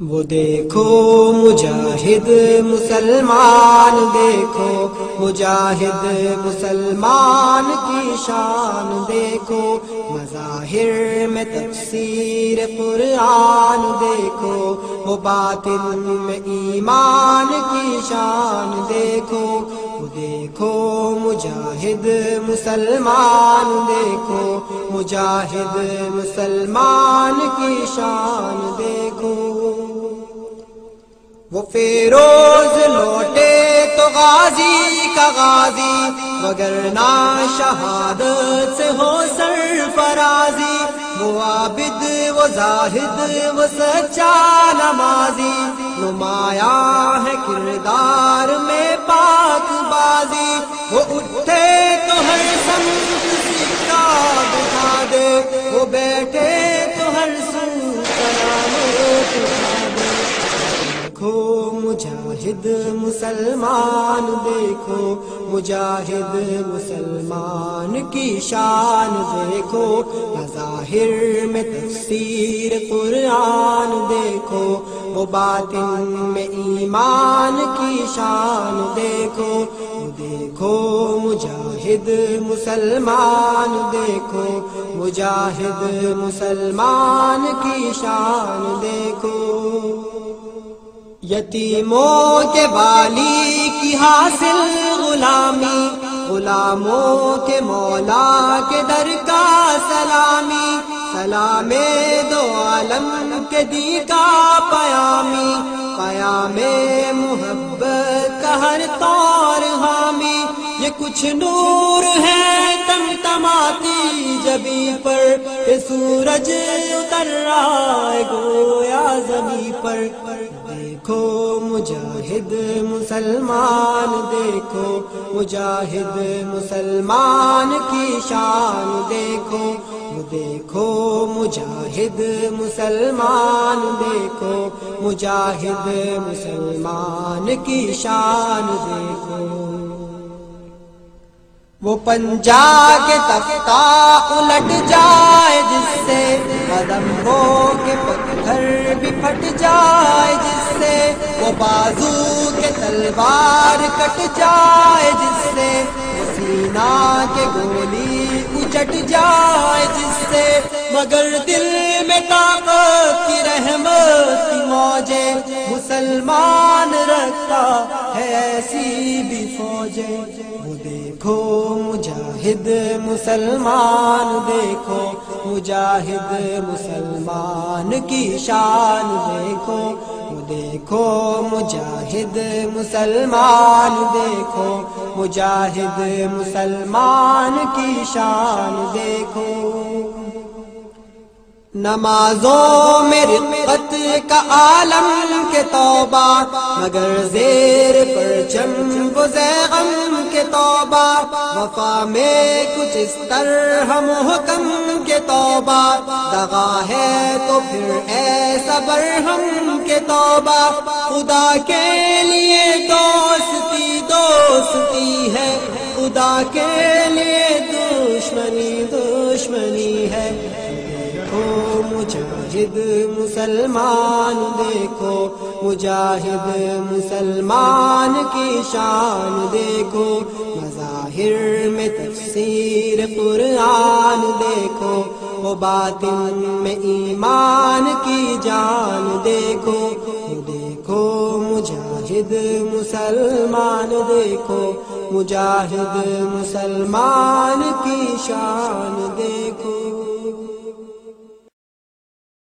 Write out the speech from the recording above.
وہ دیکھو مجاہد مسلمان، دیکھو مجاہد مسلمان کی شان، دیکھو مظاہر میں تفسیر قرآن، دیکھو وہ باطن میں ایمان کی شان، دیکھو وہ دیکھو مجاہد مسلمان، دیکھو مجاہد مسلمان کی شان۔ وہ فیروز لوٹے تو غازی کا غازی وگرنا شہادت سے ہو سر فرازی وہ عابد، وہ زاہد، وہ سچا نمازی۔ نمایاں ہے کردار میں پاک بازی۔ وہ اٹھے مجاہد مسلمان دیکھو، مجاہد مسلمان کی شان دیکھو مظاہر میں تفسیر قرآن دیکھو، وہ باطن میں ایمان کی شان دیکھو دیکھو مجاہد مسلمان دیکھو، مجاہد مسلمان کی شان دیکھو۔ یتیموں کے بالی کی حاصل غلامی، غلاموں کے مولا کے در کا سلامی، سلام دو عالم کے دی کا پیامی، پیام محبت کا ہر طور حامی۔ یہ کچھ نور ہے تم تماتی جبی پر سورج اتر رہا ہے گویا زمین پر۔ دیکھو مجاہد مسلمان، دیکھو مجاہد مسلمان کی شان۔ دیکھو دیکھو مجاہد مسلمان، دیکھو مجاہد مسلمان کی شان۔ دیکھو۔ وہ پنجا کے تختہ الٹ جائے جس سے قدم ہو کے پتھر بھی پھٹ جائے جس سے وہ بازو کے تلوار کٹ جائے جس سے وہ سینا کے گولی اچٹ جائے جس سے مگر دل میں طاقت کی رحمت کی موجے مسلمان رکھتا ہے ایسی بھی فوجیں۔ دیکھو مجاہد مسلمان، دیکھو مجاہد مسلمان کی شان، دیکھو دیکھو مجاہد مسلمان، دیکھو مجاہد مسلمان کی شان، دیکھو۔ نمازوں میں رقت کا عالم کے توبہ، مگر زیر پر چم غم کے توبہ، وفا میں کچھ اس طرح محکم کے توبہ، دغا ہے تو پھر ایسا برہم کے توبہ، خدا کے لیے دوستی دوستی ہے، خدا کے لیے مجاہد مسلمان دیکھو، مجاہد مسلمان کی شان دیکھو، مظاہر میں تفسیر قرآن دیکھو، وہ باطن میں ایمان کی جان دیکھو دیکھو، مجاہد مسلمان دیکھو، مجاہد مسلمان کی شان دیکھو۔